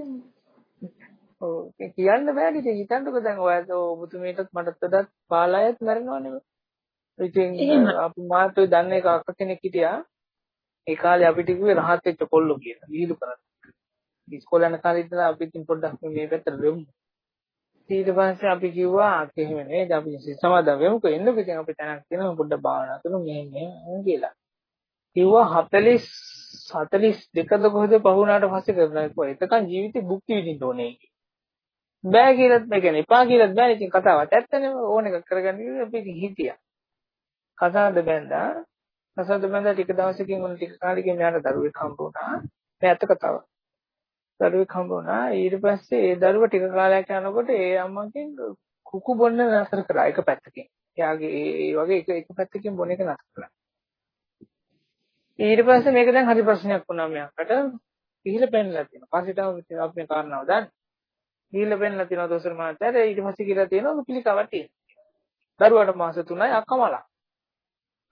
ඔව් කියන්න බෑනේ ඉතින් හිතන්නකෝ දැන් ඔයත් ඔබතුමීටත් මටත් වඩා බාලයත් මැරෙනවනේ. ඉතින් අපි මාත් ඔය දන්නේ කක්ක කෙනෙක් හිටියා. ඒ කාලේ අපිට කිව්වේ රහත් වෙච්ච කොල්ලෝ කියලා. විහිළු කරා. ඉස්කෝලේ යන කාලේ ඉඳලා අපි ඉතින් පොඩ්ඩක් මේ පැත්තට දෙමු. ඊට පස්සේ අපි කිව්වා එහෙම නේද? අපි සමාදම් වෙමුකෝ එන්නකෝ ඉතින් අපි තැනක් තියෙනවා. පොඩ්ඩක් භාවනා කරමු. මෙහෙම මෙහෙම කියලා. කිව්වා 40 42ද කොහෙද පහුණාට පස්සේ කරලා කිව්වා එතකන් ජීවිතේ භුක්ති විඳින්න ඕනේ බෑ කියලාත් මේ කියන්නේ එපා කියලාත් බෑ. ඉතින් කතාවත් ඇත්තනේ. ඕන එකක් කරගන්න කියලා අපි හිතියා කසාද බැන්දා කසාද බැන්දා ටික දවසකින් උන් ටික කාලෙකින් යාට දරුවෙක් හම්බ වුණා මේ ඇත්ත කතාවක් දරුවෙක් හම්බ වුණා ඊට පස්සේ ඒ දරුවා ටික කාලයක් යනකොට ඒ අම්මගෙන් කුකු බොන්න නතර කරා එක පැත්තකින් එයාගේ ඒ වගේ එක එක පැත්තකින් බොන එක නතර කළා ඊට පස්සේ මේක දැන් හරි ප්‍රශ්නයක් වුණා මෙයාට. ගිහිල්ලා පෙන්නලා තියෙනවා. පස්සේ අපි මේ කාරණාව දන්නේ. ගිහිල්ලා පෙන්නලා තියෙනවා දොස්තර මහත්තයාට. ඊට පස්සේ කියලා තියෙනවා පිළිකාවක් තියෙනවා. දරුවාට මාස 3යි අක්කමලා.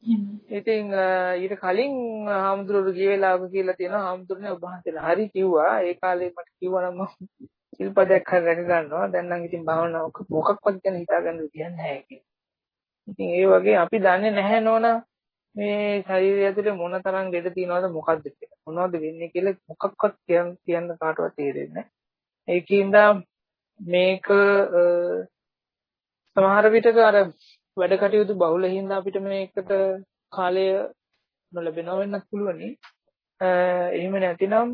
ඉතින් ඊට කලින් හාමුදුරුවෝ ගිය වෙලාවක කියලා තියෙනවා හාමුදුරනේ ඔබ වහන්සේලා හරි කිව්වා. ඒ කාලේ මට කිව්වා නම් සිල්පදයක් හරි රැක ගන්නවා. දැන් නම් ඉතින් භාවනාවක මොකක්වත් ගැන හිතාගන්න දෙයක් නැහැ කියලා. ඉතින් ඒ වගේ අපි දන්නේ නැහැ නෝනා මේ ශරීරය ඇතුලේ මොන තරම් ලෙඩ තියෙනවද මොකද්ද කියලා. මොනවද වෙන්නේ කියලා මොකක්වත් කියන්න කියන්න කාටවත් තේරෙන්නේ නැහැ. ඒකින්ද මේක සමහර විටක අර වැඩ කටයුතු බහුල හින්දා අපිට මේකට කාලය නොලැබෙනවා වෙන්නත් පුළුවනි. එහෙම නැතිනම්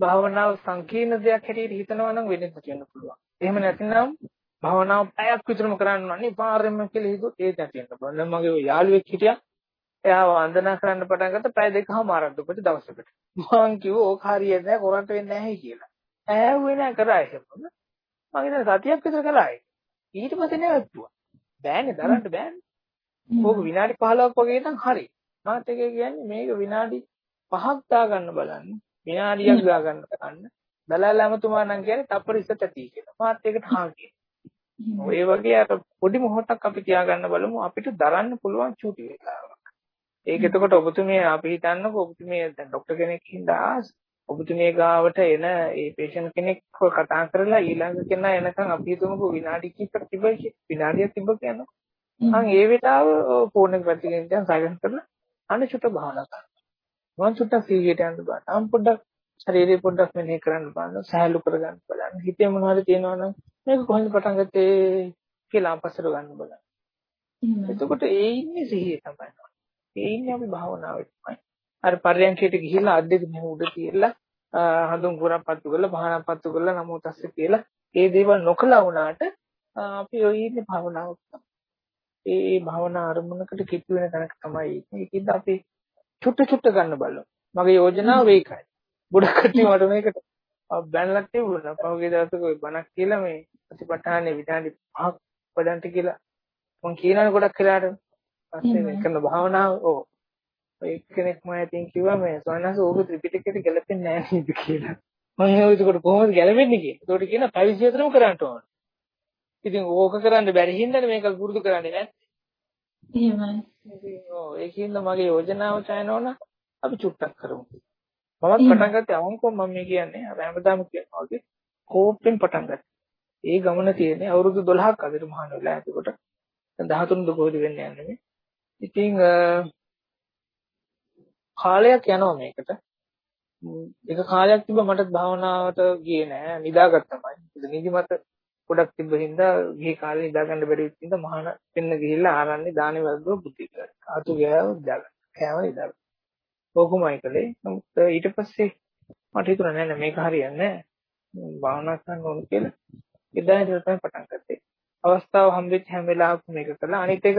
භාවනාව සංකීර්ණ දෙයක් හැටියට හිතනවා නම් වෙන්නේ නැති වෙන්න පුළුවන්. එහෙම නැතිනම් භාවනාව පැයක් විතරම කරන්න ඕනේ පාරෙම කියලා හිතුවොත් ඒක නැති වෙන්න පුළුවන්. දැන් මගේ යාළුවෙක් හිටියා එයා වන්දනා කරන්න පටන් ගත්ත පැය දෙකමාරක් දුකට දවසකට. මං කිව්වා ඕක හරියන්නේ නැහැ කරන්ට වෙන්නේ නැහැ කියලා. ඈව්වේ නැහැ කරා ඒක. මං ඉතින් සතියක් විතර කළා ඒක. ඊට පස්සේ නැවතුවා. බෑනේ දරන්න බෑනේ. ඕක විනාඩි 15ක් වගේ නම් හරි. මාත් එක කියන්නේ මේක විනාඩි 5ක් දාගන්න බලන්න. විනාඩියක් දාගන්න කරන්න. දලාල් ඇමතුමා නම් කියන්නේ තප්පර ඉස්සට ඇති කියලා. මාත් ඒකට හා කියනවා. ඔය වගේ අර පොඩි මොහොතක් අපි තියාගන්න බලමු අපිට දරන්න පුළුවන් චූටි වෙලාවක්. ඒක එතකොට ඔබතුමිය අපි හිතන්නකෝ ඔබතුමිය දැන් ડોක්ටර් කෙනෙක් හින්දා ඔබතුමිය ගාවට එන ඒ පේෂන්ට් කෙනෙක් කතා කරලා ඊළඟ කෙනා එනකන් අපි හිතමුකෝ විනාඩි කිහිපයක් තිබයි විනාඩියක් තිබ්බ කියනවා. මම ඒ වෙලාව ෆෝන් එක පැත්තකින් දැන් සයිලන්ට් කරලා අනිචුට භාවනා කරනවා. මම චුට්ටක් සීගේට යන්න බෑ. මම පොඩ්ඩක් ශරීරය පොඩ්ඩක් මෙනෙහි කරන්න බලන්න සහැල්ලු කරගන්න බලන්න හිතේ මොනවද තියෙනවා නම් මේක කොහෙන්ද පටන් ගත්තේ කියලා අපසර ගන්න බලන්න. එතකොට ඒ ඉන්නේ සිහිය තමයි. ඒ ඉන්නේ අපි භාවනාවේ තමයි. අර පර්යන්කයට ගිහිල්ලා අද්දෙක මෙහෙම උඩ තියලා හඳුන් කුරක් පත්තු කරලා පහනක් පත්තු කරලා නමෝ තස්සේ කියලා ඒ දේවල් නොකලා වුණාට අපි ඔය ඉන්නේ භාවනාවක් තමයි. ඒ භාවනා අරමුණකට කිට්ටු වෙන තැනක තමයි ඉන්නේ. ඒකෙන්ද අපි චුට්ට චුට්ට ගන්න බලමු. මගේ යෝජනාව ඒකයි. ගොඩක් කට්ටිය මට මේකට බැනලා තිබුණා. පහුගිය දවසක ඔය බණක් කියලා මේ ප්‍රතිපත්තානේ විනාඩි 5ක් වඩන්ට කියලා මම කියනවානේ ගොඩක් වෙලාට. පස්සේ කරන භාවනාව ඕ ඔය කෙනෙක් මම ඉතින් කිව්වා මේ සෝනහස ඕක ත්‍රිපිටකයට ගැලපෙන්නේ නැහැ නේද කියලා. මම ඒකට කොහොමද ගැලපෙන්නේ කියලා. ඒකට කියන පැවිදි විතරම කරන්න ඕන. ඉතින් ඕක කරන්න බැරි හින්දානේ මේක පුරුදු කරන්නේ නැත්තේ. එහෙමයි. ඔව් ඒකින්ද මගේ යෝජනාව චයනෝන අපි චුට්ටක් කරමු. මමත් පටන් ගත්තේ අවංකව මම මේ කියන්නේ හැමදාම කියනවා වගේ කෝප්පෙන් පටන් ගත්තා. ඒ ගමන තියෙන්නේ අවුරුදු 12ක් අතර මහාන වෙලා එතකොට 13 ද කොහෙද වෙන්නේ යන්නේ. ඉතින් කාලයක් යනවා මේකට. ඒක කාලයක් තිබ්බ මට භාවනාවට ගියේ නෑ නිදාගත්තමයි. නිදිමත ගොඩක් තිබ්බ හින්දා ගිහි කාලේ නිදාගන්න බැරි වෙච්ච හින්දා මහාන පෙන්න ගිහිල්ලා ආරන්නේ දානේ වලදෝ බුද්ධි කරා. ආතු ගෑව නිදාගන්න. කෑම නිදාගන්න. ඕකමයි කළේ. නමුත් ඊට පස්සේ මට හිතුණා නෑ නෑ මේක හරියන්නේ නෑ. භාවනා කරන්න ඕන කියලා. එදා ඉඳලා තමයි පටන් ගත්තේ. අවස්ථාව හම්බෙච්ච හැම වෙලාවකම මේක කළා. අනිත් එක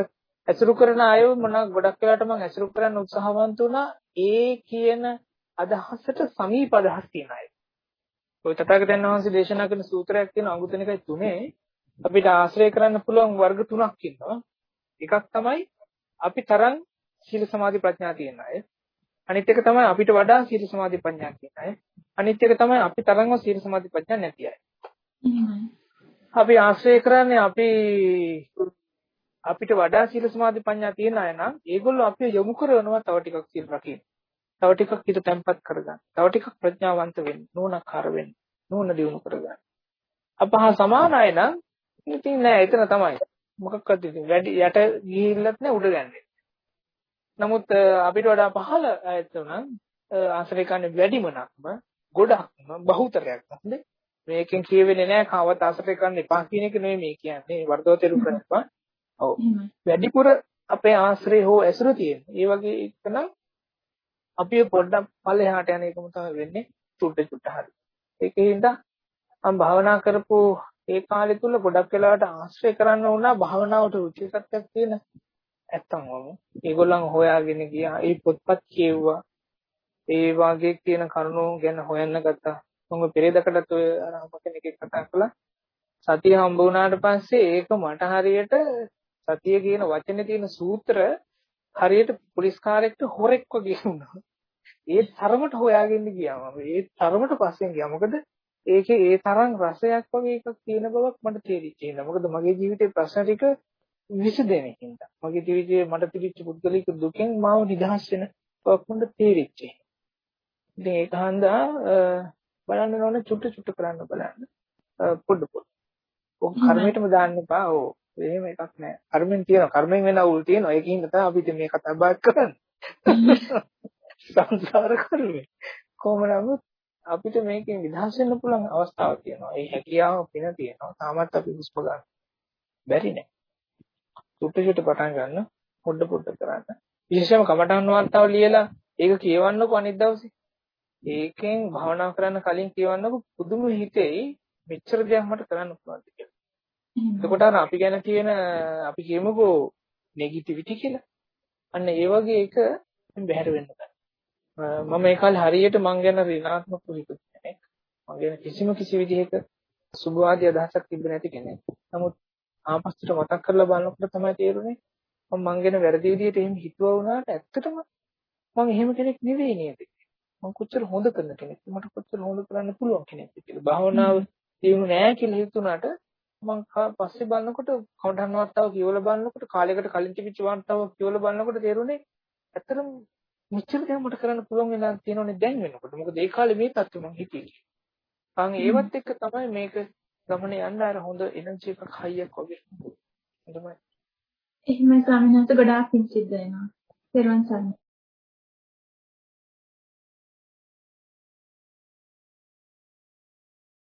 ඇසුරු කරන අය මොන ගොඩක් වෙලාවට මම ඇසුරු කරන්න උත්සාහවන්ත වුණා. ඒ කියන අදහසට සමීප අදහස් තියන අය. ඔය තථාගතයන් වහන්සේ දේශනා කරන සූත්‍රයක් තියෙන අඟුතනිකයි තුනේ අපිට ආශ්‍රය කරන්න පුළුවන් වර්ග තුනක් ඉන්නවා. එකක් තමයි අපි තරම් සීල සමාධි ප්‍රඥා තියෙන අය. අනිත් එක තමයි අපිට වඩා සීල සමාධි ප්‍රඥා තියෙන අය. අනිත් එක තමයි අපි තරම්ව සීල සමාධි ප්‍රඥා නැති අය. අපි ආශ්‍රය කරන්නේ අපි අපිට වඩා සීල සමාධි ප්‍රඥා තියෙන අය නම් ඒගොල්ලෝ අපිව යොමු කරනවා තව ටිකක් සීල් රකින්න. තව ටිකක් හිත තැම්පත් කරගන්න. තව ටිකක් ප්‍රඥාවන්ත වෙන්න. නුවණකාර වෙන්න. නුවණ දියුණු කරගන්න. අපහා සමාන අය නම් ඉතින් නෑ එතන තමයි. මොකක්වත් ඉතින් වැඩි යට ගිහිල්ලත් නෑ උඩ ගන්නේ. නමුත් අපිට වඩා පහළ අයත් නම් ආශ්‍රය කරන්නේ වැඩිම නක්ම ගොඩක්ම බහුතරයක් නේද? මේකෙන් කියවෙන්නේ නෑ කවවත් ආශ්‍රය කරන්න එපා කියන එක නෙමෙයි මේ කියන්නේ. වර්ධව තෙරු කරනවා. ඔව්. වැඩිපුර අපේ ආශ්‍රය හෝ ඇසුර තියෙන. ඒ වගේ එකනම් අපි පොඩ්ඩක් පල්ලෙහාට යන එකම තමයි වෙන්නේ චුට්ට චුට්ට හරි. ඒකෙන්ද මම භාවනා කරපු ඒ කාලය තුල ගොඩක් වෙලාවට ආශ්‍රය කරන්න වුණා භාවනාවට රුචිකත්වයක් තියෙන ඇත්තම වම. ඒගොල්ලන් හොයාගෙන ගියා. ඒ පොත්පත් කියවුවා. ඒ වාගේ තියෙන කරුණු ගැන හොයන්න ගත්තා. මම පෙරේදකටත් ඔය අරහම කෙනෙක් කතා කළා. සතිය හම්බ වුණාට පස්සේ ඒක මට හරියට සතිය කියන වචනේ තියෙන සූත්‍ර හරියට පොලිස් කාර්යයකට හොරෙක් වගේ වුණා. ඒ තරමට හොයාගෙන ගියා මම. ඒ තරමට පස්සෙන් ගියා. මොකද ඒකේ ඒ තරම් රසයක් වගේ එකක් තියෙන බවක් මට තේරිච්ච හින්දා. මොකද මගේ ජීවිතේ ප්‍රශ්න ටික විසඳෙන හින්දා. මගේ ජීවිතේ මට තිබිච්ච පුද්ගලික දුකෙන් මාව නිදහස් වෙන බවක් මට තේරිච්ච. ඉතින් ඒක හන්දා බලන්න ඕන චුට්ට චුට්ට කරන්න බලන්න. පොඩ පොඩ. ඔක කර්මයටම දාන්න එපා. ඕ එහෙම එකක් නෑ. කර්මෙන් තියෙනවා. කර්මෙන් වෙන අවුල් තියෙනවා. ඒකින් තමයි අපි මේ කතා බහ කරන්නේ. සංසාර කර්මය. කොහොම නමුත් අපිට මේකෙන් නිදහස් වෙන්න පුළුවන් අවස්ථාවක් තියෙනවා. ඒ හැකියාව පින තියෙනවා. තාමත් අපි හුස්ම ගන්න. බැරි නෑ. චුට්ට පටන් ගන්න. පොඩ පොඩ කරන්න. විශේෂයෙන්ම කමඨාන් වාර්තාව ලියලා ඒක කියවන්නකෝ අනිත් දවසේ. ඒකෙන් භාවනා කරන්න කලින් කියවන්නකෝ පුදුම හිතෙයි මෙච්චර දෙයක් මට කරන්න පුළුවන්ද කියලා. එතකොට අර අපි ගැන තියෙන අපි කියමුකෝ නෙගටිවිටි කියලා. අන්න ඒ වගේ එක බැහැර වෙන්න ගන්න. මම ඒ කාලේ හරියට මං ගැන ඍණාත්මකව හිතුව කෙනෙක්. මං ගැන කිසිම කිසි විදිහක සුභවාදී අදහසක් තිබෙන්නේ නැති කෙනෙක්. නමුත් ආපස්සට මතක් කරලා බලනකොට තමයි තේරුනේ මම මං ගැන වැරදි විදිහට එහෙම හිතුවා වුණාට ඇත්තටම මං එහෙම කෙනෙක් නෙවෙයි නේද? මං කොච්චර හොඳ කරන කෙනෙක්ද? මට කොච්චර හොඳ කරන්න පුළුවන් කෙනෙක්ද කියලා. භාවනාව දිනු නෑ කියලා හිතුණාට මං පස්සේ බලනකොට කවුන්ටර් වාර්තාව කියවලා බලනකොට කාලයකට කලින් තිබිච්ච වාර්තාව කියවලා බලනකොට තේරුනේ ඇත්තටම මෙච්චර දේ මට කරන්න පුළුවන් වෙලා තියෙනවනේ දැන් වෙනකොට. මොකද ඒ කාලේ මේ තත්ත්වෙ මං හිටියේ. අන් ඒවත් එක්ක තමයි මේක ගමනේ යන්න අර හොඳ එනර්ජි එකක් හයියක් වගේ. හොඳමයි. එහෙමයි ස්වාමීන් වහන්සේ ගොඩාක් පිං සිද්ධ වෙනවා. පෙරවන් සරණයි.